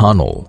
tunnel.